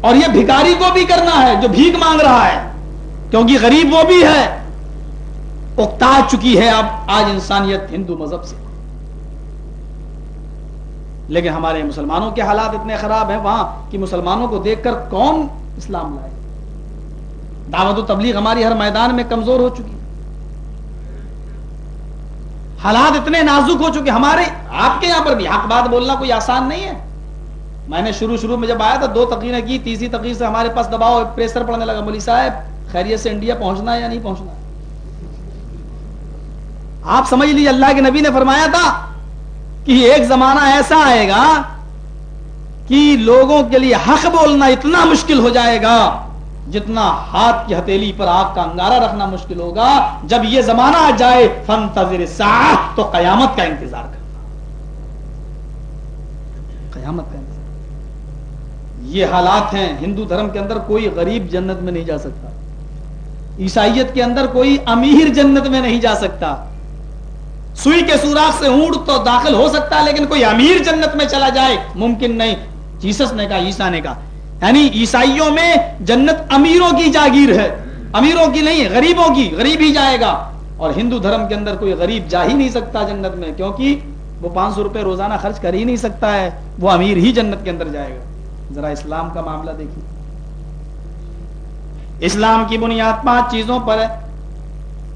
اور یہ بھکاری کو بھی کرنا ہے جو بھیک مانگ رہا ہے، کیونکہ غریب وہ بھی ہے۔ اکتا چکی ہے اب آج انسانیت ہندو مذہب سے۔ لیکن ہمارے مسلمانوں کے حالات اتنے خراب ہیں وہاں کہ مسلمانوں کو دیکھ کر کون اسلام لائے؟ دعوت و تبلیغ ہماری ہر میدان میں کمزور ہو چکی۔ حالات اتنے نازک ہو چکے، ہمارے، آپ کے یہاں پر بھی حق بات بولنا کوئی آسان نہیں ہے۔ میں نے شروع شروع میں جب آیا تھا، دو تقریریں کی، تیسری تقریر سے ہمارے پاس دباؤ، پریسر پڑنے لگا مولی صاحب، خیریت سے انڈیا پہنچنا ہے یا نہیں پہنچنا آپ سمجھ لیجیے اللہ کے نبی نے فرمایا تھا کہ ایک زمانہ ایسا آئے گا کہ لوگوں کے لیے حق بولنا اتنا مشکل ہو جائے گا۔ جتنا ہاتھ کی ہتھیلی پر آگ کا انگارہ رکھنا مشکل ہوگا، جب یہ زمانہ آ جائے فن تذر تو قیامت کا انتظار کرنا قیامت کا انتظار۔ یہ حالات ہیں، ہندو دھرم کے اندر کوئی غریب جنت میں نہیں جا سکتا۔ عیسائیت کے اندر کوئی امیر جنت میں نہیں جا سکتا۔ سوئی کے سوراخ سے اونٹ تو داخل ہو سکتا ہے لیکن کوئی امیر جنت میں چلا جائے، ممکن نہیں۔ جیسس نے کہا عیسا نے کہا یعنی عیسائیوں میں جنت امیروں کی جاگیر ہے۔ امیروں کی نہیں، غریبوں کی، غریب ہی جائے گا۔ اور ہندو دھرم کے اندر کوئی غریب جا ہی نہیں سکتا جنت میں، کیونکہ وہ پانچ سو روپے روزانہ خرچ کر ہی نہیں سکتا ہے۔ وہ امیر ہی جنت کے اندر جائے گا۔ ذرا اسلام کا معاملہ دیکھیے۔ اسلام کی بنیاد پانچ چیزوں پر ہے۔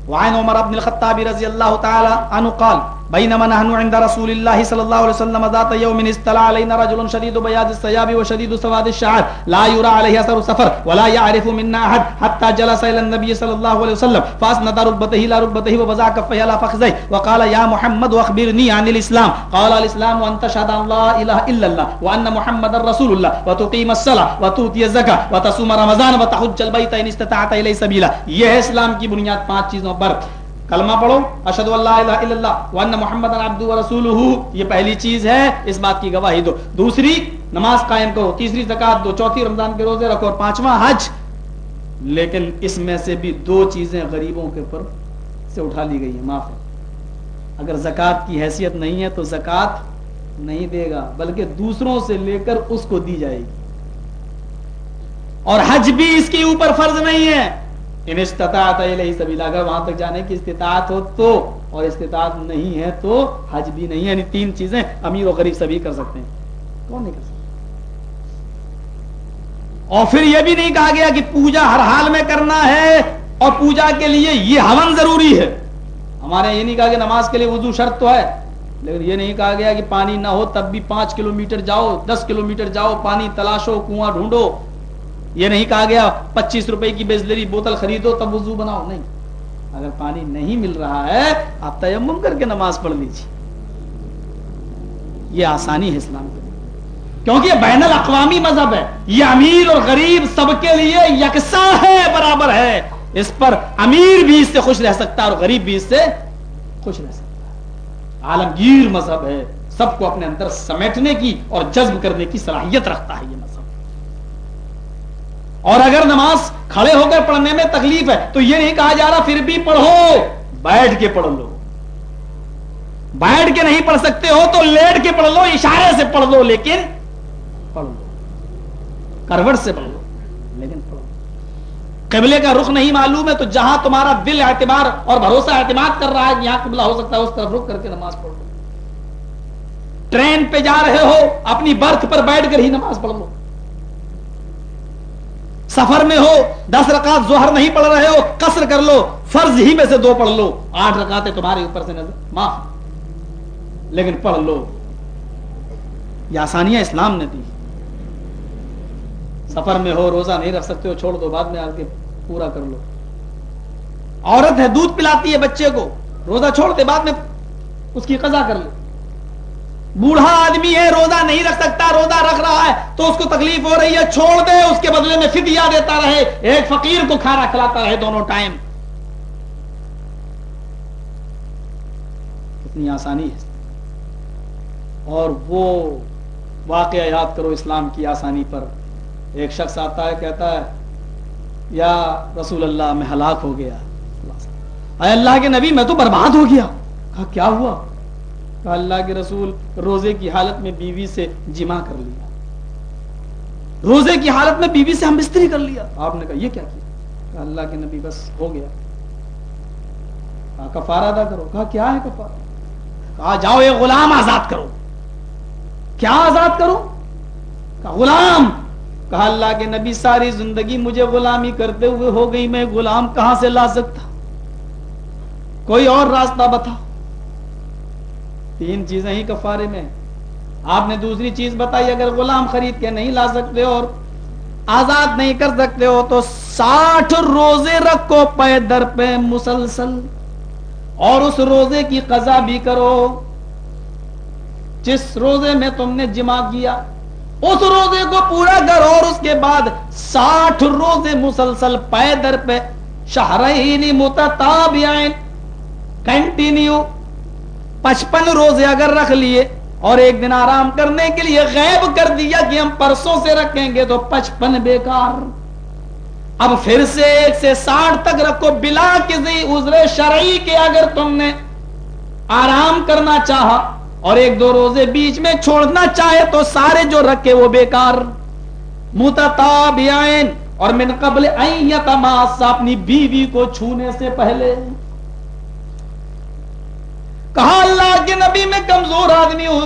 وعن عمر بن الخطاب رضي الله تعالى عنه قال بينما نحن عند رسول الله صلى الله عليه وسلم ذات يوم استلع علينا رجل شديد بياض الثياب وشديد سواد الشعر. لا يرى عليه اثر سفر ولا يعرف منا احد حتى جلس الى النبي صلى الله عليه وسلم. فاسند ركبته الى ركبته ووضع كفيه على فخذيه. وقال يا محمد واخبرني عن الاسلام قال الاسلام ان تشهد ان لا اله الا الله وان محمدا رسول الله. وتقيم الصلاه وتؤتي الزكاه وتصوم رمضان وتحج البيت ان استطعت اليه سبيلا. یہ ہے اسلام کی بنیاد پانچ چیزوں پر. کلمہ پڑھو اشد اللہ الہ الا اللہ وان محمد عبد رسول یہ پہلی چیز ہے، اس بات کی گواہی دو۔ دوسری، نماز قائم کرو، تیسری زکات دو، چوتھی رمضان کے روزے رکھو اور پانچواں حج۔ لیکن اس میں سے بھی دو چیزیں غریبوں کے اوپر سے اٹھا لی گئی ہیں، معاف ہے۔ اگر زکات کی حیثیت نہیں ہے تو زکات نہیں دے گا، بلکہ دوسروں سے لے کر اس کو دی جائے گی۔ اور حج بھی اس کے اوپر فرض نہیں ہے۔ ان استطاعت الیہ سبیل، اگر وہاں تک جانے کی استطاعت ہو تو، اور استطاعت نہیں ہے تو حج بھی نہیں ہے یعنی تین چیزیں امیر و غریب سبھی کر سکتے ہیں۔ کون نہیں کر سکتے اور پھر یہ بھی نہیں کہا گیا کہ پوجا ہر حال میں کرنا ہے، اور پوجا کے لیے یہ ہون ضروری ہے۔ ہمارے یہ نہیں کہا کہ نماز کے لیے وضو شرط تو ہے، لیکن یہ نہیں کہا گیا کہ پانی نہ ہو تب بھی پانچ کلومیٹر جاؤ، دس کلومیٹر جاؤ، پانی تلاشو، کنواں ڈھونڈو۔ یہ نہیں کہا گیا پچیس روپے کی بیزلری بوتل خریدو تب وضو بناؤ، نہیں۔ اگر پانی نہیں مل رہا ہے، آپ تیمم کر کے نماز پڑھ لیجیے یہ آسانی ہے اسلام کے کیونکہ یہ بین الاقوامی مذہب ہے۔ یہ امیر اور غریب سب کے لیے یکساں ہے، برابر ہے۔ اس پر امیر بھی اس سے خوش رہ سکتا ہے اور غریب بھی اس سے خوش رہ سکتا ہے۔ عالمگیر مذہب ہے۔ سب کو اپنے اندر سمیٹنے کی اور جذب کرنے کی صلاحیت رکھتا ہے یہ مذہب۔ اور اگر نماز کھڑے ہو کر پڑھنے میں تکلیف ہے، تو یہ نہیں کہا جا رہا، پھر بھی پڑھو۔ بیٹھ کے پڑھ لو۔ بیٹھ کے نہیں پڑھ سکتے ہو تو لیٹ کے پڑھ لو، اشارے سے پڑھ لو، لیکن پڑھ لو۔ کروٹ سے پڑھ لو، لیکن پڑھ لو۔ قبلے کا رخ نہیں معلوم ہے، تو جہاں تمہارا دل اعتبار اور بھروسہ اعتماد کر رہا ہے کہ یہاں قبلہ ہو سکتا ہے، اس طرف رخ کر کے نماز پڑھ لو۔ ٹرین پہ جا رہے ہو، اپنی برتھ پر بیٹھ کر ہی نماز پڑھ لو۔ سفر میں ہو، دس رکعت ظہر نہیں پڑھ رہے ہو، قصر کر لو، فرض ہی میں سے دو پڑھ لو، آٹھ رکعتیں تمہارے اوپر سے نظر، معاف۔ لیکن پڑھ لو۔ یہ آسانیاں اسلام نے دی۔ سفر میں ہو، روزہ نہیں رکھ سکتے ہو، چھوڑ دو، بعد میں آ کے پورا کر لو۔ عورت ہے، دودھ پلاتی ہے بچے کو، روزہ چھوڑ دے، بعد میں اس کی قضا کر لو بوڑھا آدمی ہے، روزہ نہیں رکھ سکتا، روزہ رکھ رہا ہے، تو اس کو تکلیف ہو رہی ہے، چھوڑ دے، اس کے بدلے میں فدیہ دیتا رہے۔ ایک فقیر کو کھانا کھلاتا رہے دونوں ٹائم۔ کتنی آسانی ہے۔ اور وہ واقعہ یاد کرو اسلام کی آسانی پر۔ ایک شخص آتا ہے، کہتا ہے، یا رسول اللہ، میں ہلاک ہو گیا۔ اے اللہ کے نبی، میں تو برباد ہو گیا۔ کہا، کیا ہوا؟ کہا اللہ کے رسول روزے کی حالت میں بیوی سے جمع کر لیا۔ روزے کی حالت میں بیوی سے ہم بستری کر لیا۔ آپ نے کہا یہ کیا کیا؟ کہا اللہ کے نبی بس ہو گیا۔ کہا کفارہ ادا کرو۔ کہا کیا ہے کفارہ؟ کہا جاؤ یہ غلام آزاد کرو۔ کیا آزاد کرو؟ کہا غلام۔ کہا اللہ کے نبی ساری زندگی مجھے غلامی کرتے ہوئے ہو گئی، میں غلام کہاں سے لا سکتا؟ کوئی اور راستہ بتا تین چیزیں ہی کفارے میں آپ نے دوسری چیز بتائی، اگر غلام خرید کے نہیں لا سکتے اور آزاد نہیں کر سکتے ہو، تو ساٹھ روزے رکھو پے در پہ مسلسل۔ اور اس روزے کی قضا بھی کرو۔ جس روزے میں تم نے جمع کیا، اس روزے کو پورا کرو اور اس کے بعد ساٹھ روزے مسلسل پے در پہ شہرہینی متتابعین، کنٹینیو پچپن روزے اگر رکھ لیے اور ایک دن آرام کرنے کے لیے غیب کر دیا کہ ہم پرسوں سے رکھیں گے تو پچپن بیکار۔ اب پھر سے ایک سے ساٹھ تک رکھو، بلا کسی عذر شرعی کے اگر تم نے آرام کرنا چاہا اور ایک دو روزے بیچ میں چھوڑنا چاہے تو سارے جو رکھے وہ بیکار۔ متتابعین، اور من قبل ان یتماس اپنی بیوی کو چھونے سے پہلے۔ کہا اللہ کے نبی میں کمزور آدمی ہوں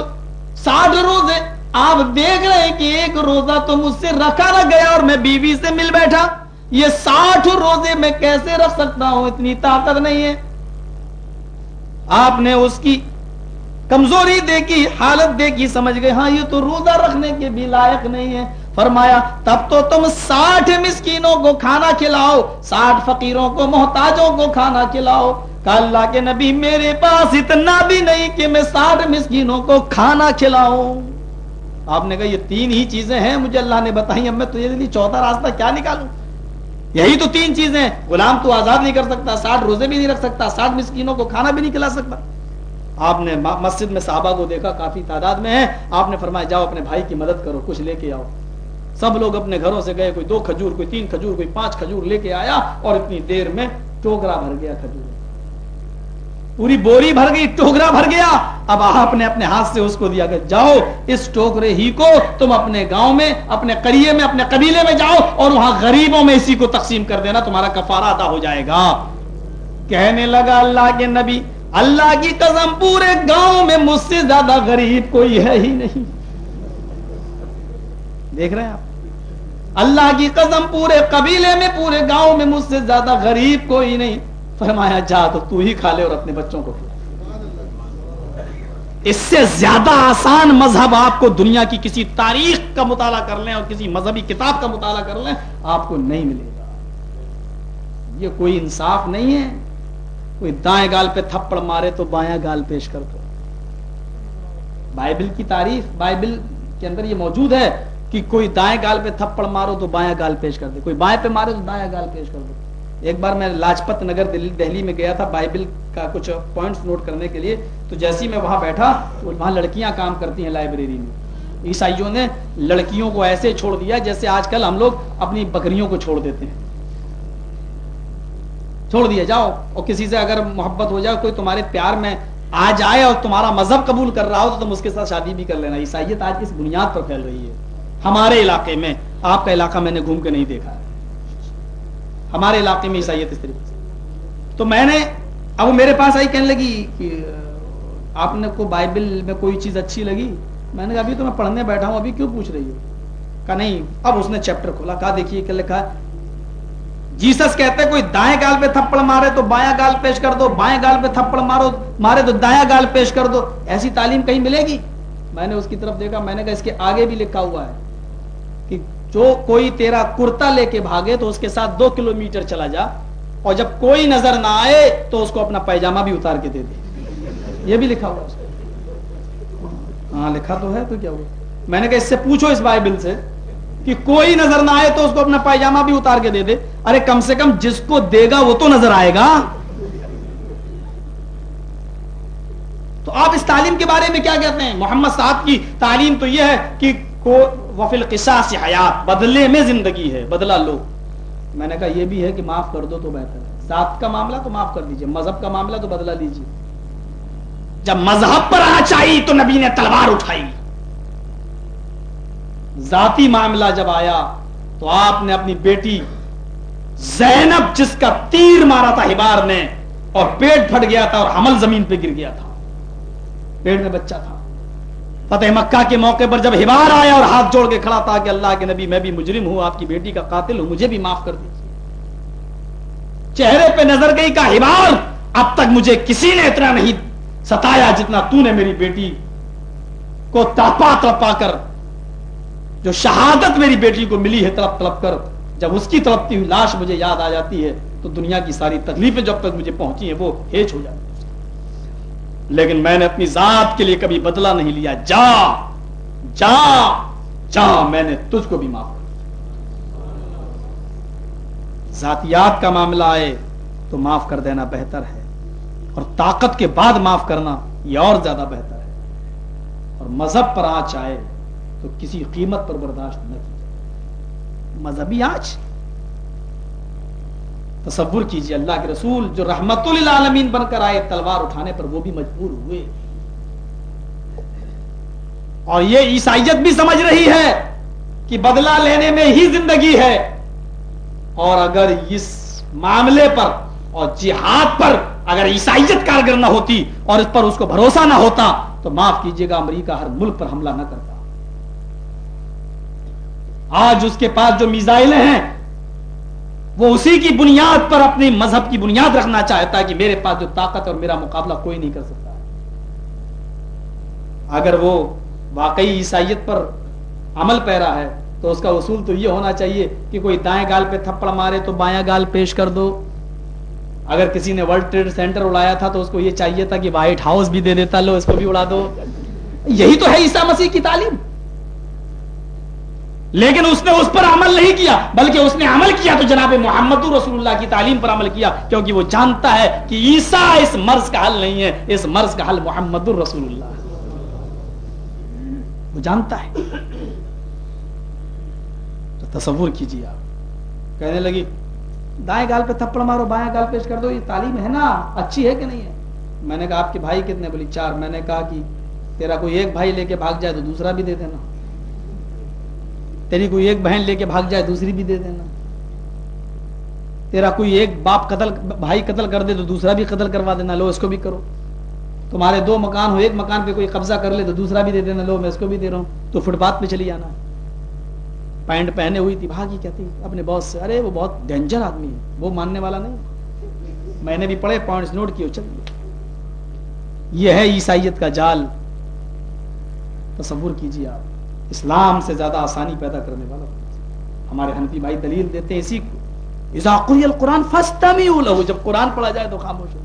ساٹھ روزے آپ دیکھ رہے ہیں کہ ایک روزہ تو مجھ سے رکھا نہ گیا اور میں بیوی سے مل بیٹھا۔ یہ ساٹھ روزے میں کیسے رکھ سکتا ہوں؟ اتنی طاقت نہیں ہے۔ آپ نے اس کی کمزوری دیکھی، حالت دیکھی، سمجھ گئے ہاں یہ تو روزہ رکھنے کے بھی لائق نہیں ہے۔ فرمایا، تب تو تم ساٹھ مسکینوں کو کھانا کھلاؤ، ساٹھ فقیروں کو محتاجوں کو کھانا کھلاؤ۔ کہ اللہ کے نبی میرے پاس اتنا بھی نہیں کہ میں ساٹھ مسکینوں کو کھانا کھلاؤں۔ آپ نے کہا یہ تین ہی چیزیں ہیں، مجھے اللہ نے بتائی، اب میں تجھے چوتھا راستہ کیا نکالوں؟ یہی تو تین چیزیں غلام تو آزاد نہیں کر سکتا، ساٹھ روزے بھی نہیں رکھ سکتا، ساٹھ مسکینوں کو کھانا بھی نہیں کھلا سکتا۔ آپ نے مسجد میں صحابہ کو دیکھا، کافی تعداد میں ہے آپ نے فرمایا، جاؤ اپنے بھائی کی مدد کرو، کچھ لے کے آؤ۔ سب لوگ اپنے گھروں سے گئے، کوئی دو کھجور، کوئی تین کھجور، کوئی پانچ کھجور لے کے آیا اور اتنی دیر میں ٹوکرا بھر گیا کھجور۔ پوری بوری بھر گئی، ٹوکرا بھر گیا۔ اب آپ نے اپنے ہاتھ سے اس کو دیا کہ جاؤ، اس ٹوکرے ہی کو تم اپنے گاؤں میں، اپنے قریے میں، اپنے قبیلے میں جاؤ اور وہاں غریبوں میں اسی کو تقسیم کر دینا، تمہارا کفارہ ادا ہو جائے گا۔ کہنے لگا اللہ کے نبی، اللہ کی قسم پورے گاؤں میں مجھ سے زیادہ غریب کوئی ہے ہی نہیں۔ دیکھ رہے ہیں آپ؟ اللہ کی قسم پورے قبیلے میں، پورے گاؤں میں مجھ سے زیادہ غریب کوئی نہیں۔ فرمایا جا تو تو ہی کھا لے اور اپنے بچوں کو اس سے زیادہ آسان مذہب آپ کو دنیا کی کسی تاریخ کا مطالعہ کر لیں اور کسی مذہبی کتاب کا مطالعہ کر لیں، آپ کو نہیں ملے گا۔ یہ کوئی انصاف نہیں ہے۔ کوئی دائیں گال پہ تھپڑ مارے تو بایاں گال پیش کر دو۔ بائبل کی تعریف بائبل کے اندر یہ موجود ہے کہ کوئی دائیں گال پہ تھپڑ مارو تو بایاں گال پیش کر دے۔ کوئی بائیں پہ مارے تو دائیں گال پیش کر دو ایک بار میں لاجپت نگر دہلی میں گیا تھا بائبل کا کچھ پوائنٹس نوٹ کرنے کے لیے، تو جیسی میں وہاں بیٹھا وہاں لڑکیاں کام کرتی ہیں لائبریری میں۔ عیسائیوں نے لڑکیوں کو ایسے چھوڑ دیا جیسے آج کل ہم لوگ اپنی بکریوں کو چھوڑ دیتے ہیں۔ چھوڑ دیا، جاؤ اور کسی سے اگر محبت ہو جائے، کوئی تمہارے پیار میں آ جائے اور تمہارا مذہب قبول کر رہا ہو، تو تم اس کے ساتھ شادی بھی کر لینا۔ عیسائیت آج اس بنیاد پر پھیل رہی ہے۔ ہمارے علاقے میں، آپ کا علاقہ میں نے گھوم کے نہیں دیکھا۔ ہے ہمارے علاقے میں عیسائیت اس طریقے سے۔ تو میں نے اب وہ میرے پاس آئی، کہنے لگی کہ آپ نے کو بائبل میں کوئی چیز اچھی لگی؟ میں نے کہا، ابھی تو میں پڑھنے بیٹھا ہوں، ابھی کیوں پوچھ رہی ہوں کہا، نہیں، اب اس نے چیپٹر کھولا۔ کہا، دیکھیے کہ لکھا جیسس کہتے کوئی دائیں گال پہ تھپڑ مارے تو بایاں گال پیش کر دو، بائیں گال پہ تھپڑ مارو، مارے تو دایاں گال پیش کر دو۔ ایسی تعلیم کہیں ملے گی؟ میں نے اس کی طرف دیکھا، میں نے کہا، اس کے آگے بھی لکھا ہوا ہے۔ جو کوئی تیرا کرتا لے کے بھاگے تو اس کے ساتھ دو کلو میٹر چلا جا اور جب کوئی نظر نہ آئے تو اس کو اپنا پیجامہ بھی اتار کے دے دے۔ یہ بھی لکھا ہوا ہاں لکھا تو ہے، تو کیا ہوا؟ میں نے کہا اس سے پوچھو اس بائبل سے کہ کوئی نظر نہ آئے تو اس کو اپنا پیجامہ بھی اتار کے دے دے۔ ارے، کم سے کم جس کو دے گا وہ تو نظر آئے گا۔ تو آپ اس تعلیم کے بارے میں کیا کہتے ہیں؟ محمد صاحب کی تعلیم تو یہ ہے کہ وفل قصاص حیات، بدلے میں زندگی ہے بدلہ لو۔ میں نے کہا یہ بھی ہے کہ معاف کر دو تو بہتر ہے۔ ذات کا معاملہ تو معاف کر دیجیے، مذہب کا معاملہ تو بدلہ لیجیے۔ جب مذہب پر آنا چاہیے تو نبی نے تلوار اٹھائی۔ ذاتی معاملہ جب آیا تو آپ نے اپنی بیٹی زینب، جس کا تیر مارا تھا ہبار نے اور پیٹ پھٹ گیا تھا اور حمل زمین پہ گر گیا تھا۔ پیٹ میں بچہ تھا۔ فتح مکہ کے موقع پر جب ہبار آیا اور ہاتھ جوڑ کے کھڑا تھا کہ اللہ کے نبی میں بھی مجرم ہوں، آپ کی بیٹی کا قاتل ہوں، مجھے بھی معاف کر دیجیے چہرے پہ نظر گئی کا ہبار، اب تک مجھے کسی نے اتنا نہیں ستایا جتنا تو نے میری بیٹی کو تڑپا تڑپا کر، جو شہادت میری بیٹی کو ملی ہے تڑپ تڑپ کر، جب اس کی تڑپتی ہوئی لاش مجھے یاد آ جاتی ہے تو دنیا کی ساری تکلیفیں جب تک مجھے پہنچی ہیں، وہ ہیچ ہو جاتی لیکن میں نے اپنی ذات کے لیے کبھی بدلا نہیں لیا۔ جا جا جا، میں نے تجھ کو بھی معاف کر ذاتیات کا معاملہ آئے تو معاف کر دینا بہتر ہے، اور طاقت کے بعد معاف کرنا یہ اور زیادہ بہتر ہے۔ اور مذہب پر آنچ آئے تو کسی قیمت پر برداشت نہ کی مذہبی آنچ تصور کیجیے اللہ کے رسول جو رحمت للعالمین بن کر آئے تلوار اٹھانے پر وہ بھی مجبور ہوئے۔ اور یہ عیسائیت بھی سمجھ رہی ہے کہ بدلہ لینے میں ہی زندگی ہے۔ اور اگر اس معاملے پر اور جہاد پر اگر عیسائیت کارگر نہ ہوتی اور اس پر اس کو بھروسہ نہ ہوتا تو معاف کیجیے گا، امریکہ ہر ملک پر حملہ نہ کرتا۔ آج اس کے پاس جو میزائلیں ہیں وہ اسی کی بنیاد پر اپنی مذہب کی بنیاد رکھنا چاہتا ہے کہ میرے پاس جو طاقت اور میرا مقابلہ کوئی نہیں کر سکتا۔ اگر وہ واقعی عیسائیت پر عمل پیرا ہے، تو اس کا اصول تو یہ ہونا چاہیے کہ کوئی دائیں گال پہ تھپڑ مارے تو بایاں گال پیش کر دو۔ اگر کسی نے ورلڈ ٹریڈ سینٹر اڑایا تھا تو اس کو یہ چاہیے تھا کہ وائٹ ہاؤس بھی دے دیتا، لو اس کو بھی اڑا دو۔ یہی تو ہے عیسا مسیح کی تعلیم۔ لیکن اس نے اس پر عمل نہیں کیا، بلکہ اس نے عمل کیا تو جناب محمد رسول اللہ کی تعلیم پر عمل کیا، کیونکہ وہ جانتا ہے کہ عیسا اس مرض کا حل نہیں ہے، اس مرض کا حل محمد الرسول اللہ وہ جانتا ہے۔ تو تصور کیجیے آپ۔ کہنے لگی، دائیں گال پہ تھپڑ مارو، بائیں گال پیش کر دو، یہ تعلیم ہے نا، اچھی ہے کہ نہیں ہے؟ میں نے کہا، آپ کے بھائی کتنے بولی چار۔ میں نے کہا کہ تیرا کوئی ایک بھائی لے کے بھاگ جائے تو دوسرا بھی دے دینا۔ تیری کوئی ایک بہن لے کے بھاگ جائے، دوسری بھی دے دینا۔ تیرا کوئی ایک باپ قتل، بھائی قتل کر دے تو دوسرا بھی قتل کروا دینا، لو اس کو بھی کرو۔ تمہارے دو مکان ہو، ایک مکان پہ کوئی قبضہ کر لے تو دوسرا بھی دے دینا، لو میں اس کو بھی دے رہا ہوں۔ تو فٹ پاتھ پہ چلی جانا۔ پینٹ پہنے ہوئی تھی، بھاگی کہتی اپنے باس سے، ارے وہ بہت ڈینجر آدمی ہے، وہ ماننے والا نہیں۔ میں نے بھی پڑھے، پوائنٹس نوٹ کیے، چل۔ یہ ہے عیسائیت کا جال۔ تصور کیجیے آپ۔ اسلام سے زیادہ آسانی پیدا کرنے والا ہمارے حنفی بھائی دلیل دیتے ہیں اسی کو۔ القرآن فستمی لہو جب قرآن پڑھا جائے تو خاموش ہو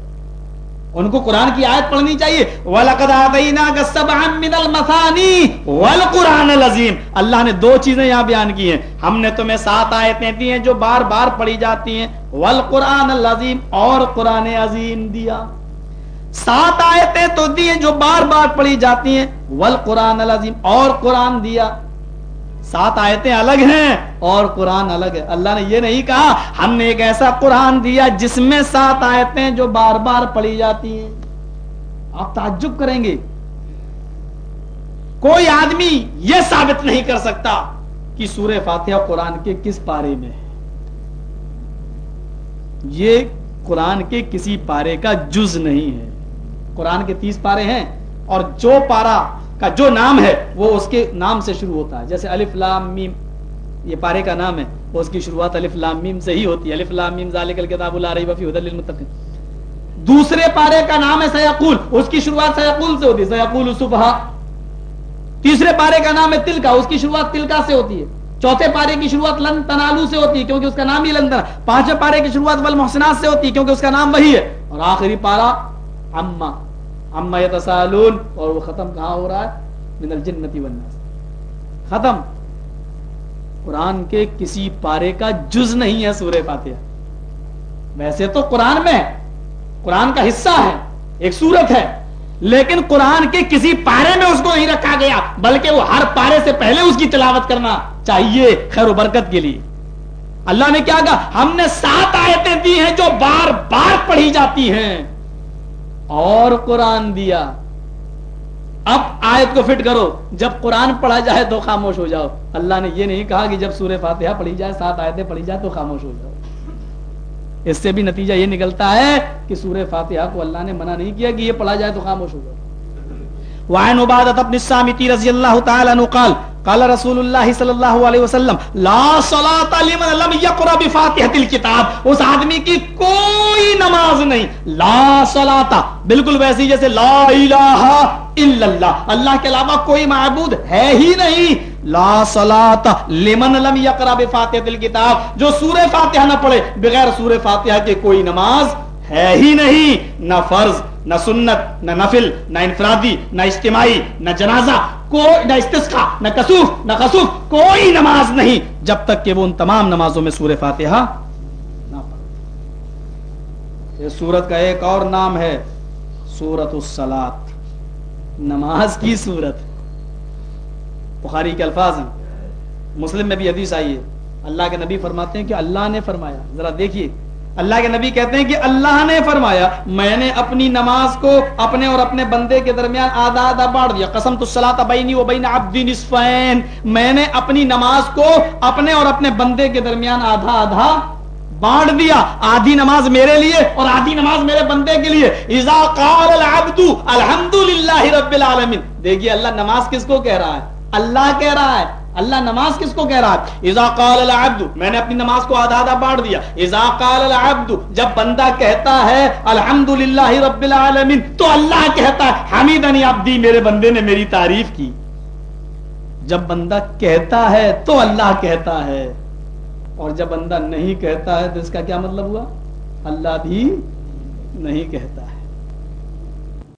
ان کو قرآن کی آیت پڑھنی چاہیے۔ وَلَقَدْ عَدَيْنَاكَ سَبْعًا مِنَ الْمَثَانِي وَالْقُرْآنَ الْعَظِيمِ۔ اللہ نے دو چیزیں یہاں بیان کی ہیں۔ ہم نے تمہیں سات آیتیں دی ہیں جو بار بار پڑھی جاتی ہیں۔ ول قرآن العظیم اور قرآن عظیم دیا۔ سات آیتیں تو دی ہیں جو بار بار پڑھی جاتی ہیں۔ ول قرآن العظیم اور قرآن دیا۔ سات آیتیں الگ ہیں اور قرآن الگ ہے۔ اللہ نے یہ نہیں کہا، ہم نے ایک ایسا قرآن دیا جس میں سات آیتیں جو بار بار پڑھی جاتی ہیں۔ آپ تعجب کریں گے۔ کوئی آدمی یہ ثابت نہیں کر سکتا کہ سور فاتحہ قرآن کے کس پارے میں ہے۔ یہ قرآن کے کسی پارے کا جز نہیں ہے۔ قرآن کے تیس پارے ہیں اور جو پارا کا جو نام ہے وہ اس کے نام سے شروع ہوتا ہے۔ جیسے الف لام میم، یہ پارے کا نام ہے، وہ اس کی شروعات الف لام میم سے ہی ہوتی ہے۔ الف لام میم ذالک الکتاب لا ریب فیہ ھدی للمتقین۔ دوسرے پارے کا نام ہے سیقول اس کی شروعات سیقول سے ہوتی ہے۔ سیقول الصبح۔ تیسرے پارے کا نام ہے تلکا، اس کی شروعات تلکا سے ہوتی ہے۔ چوتھے پارے کی شروعات لن تنالو سے ہوتی ہے، کیونکہ اس کا نام ہی لن تنا پانچویں پارے کی شروعات والمحسنات سے ہوتی ہے، کیونکہ اس کا نام وہی ہے۔ اور آخری پارا اما اما یتسالون اور وہ ختم کہاں ہو رہا ہے؟ من الجنتی والناس۔ ختم۔ قرآن کے کسی پارے کا جز نہیں ہے سورہ فاتحہ۔ ویسے تو قرآن میں قرآن کا حصہ ہے، ایک سورت ہے، لیکن قرآن کے کسی پارے میں اس کو نہیں رکھا گیا، بلکہ وہ ہر پارے سے پہلے اس کی تلاوت کرنا چاہیے خیر و برکت کے لیے۔ اللہ نے کیا کہا؟ ہم نے سات آیتیں دی ہیں جو بار بار پڑھی جاتی ہیں۔ اور قرآن دیا۔ اب آیت کو فٹ کرو۔ جب قرآن پڑھا جائے تو خاموش ہو جاؤ۔ اللہ نے یہ نہیں کہا کہ جب سورہ فاتحہ پڑھی جائے، سات آیتیں پڑھی جائے تو خاموش ہو جاؤ۔ اس سے بھی نتیجہ یہ نکلتا ہے کہ سورہ فاتحہ کو اللہ نے منع نہیں کیا کہ یہ پڑھا جائے تو خاموش ہو جاؤ۔ وعن عبادت ابن السامتی رضی اللہ تعالی عنہ قال قال رسول اللہ صلی اللہ علیہ وسلم، لا صلاة لمن لم یقرأ بفاتحة الكتاب، اس آدمی کی کوئی نماز نہیں۔ لا صلاة، بالکل ویسی جیسے لا الہ الا اللہ۔ اللہ کے علاوہ کوئی معبود ہے ہی نہیں۔ لا صلاة لمن لم یقرأ بفاتحة الكتاب، جو سورہ فاتحہ نہ پڑھے، بغیر سورہ فاتحہ کے کوئی نماز ہے ہی نہیں، نہ فرض۔ نہ سنت، نہ نفل، نہ انفرادی، نہ اجتماعی، نہ جنازہ، کوئی نہ استسقا نہ کسوف، نہ خسوف کوئی نماز نہیں جب تک کہ وہ ان تمام نمازوں میں سورہ فاتحہ نہ پڑھے۔ یہ سورت کا ایک اور نام ہے سورت السلات نماز کی سورت۔ بخاری کے الفاظ ہیں۔ مسلم میں بھی حدیث آئی ہے۔ اللہ کے نبی فرماتے ہیں کہ اللہ نے فرمایا، ذرا دیکھیے۔ اللہ کے نبی کہتے ہیں کہ اللہ نے فرمایا، میں نے اپنی نماز کو اپنے اور اپنے بندے کے درمیان آدھا آدھا بانٹ دیا۔ قسم تو بینی و بین عبدی نصفین۔ میں نے اپنی نماز کو اپنے اور اپنے بندے کے درمیان آدھا آدھا بانٹ دیا۔ آدھی نماز میرے لیے اور آدھی نماز میرے بندے کے لیے۔ اذا قال العبد رب العالمین۔ دیکھیے اللہ نماز کس کو کہہ رہا ہے؟ اللہ کہہ رہا ہے۔ اللہ نماز کس کو کہہ رہا ہے؟ اذا قال العبد، میں نے اپنی نماز کو آدھا آدھا بانٹ دیا۔ اذا قال العبد، جب بندہ کہتا ہے، الحمدللہ رب العالمین، تو اللہ کہتا ہے، حمیدنی عبدی، میرے بندے نے میری تعریف کی۔ جب بندہ کہتا ہے تو اللہ کہتا ہے، اور جب بندہ نہیں کہتا ہے تو اس کا کیا مطلب ہوا؟ اللہ بھی نہیں کہتا ہے۔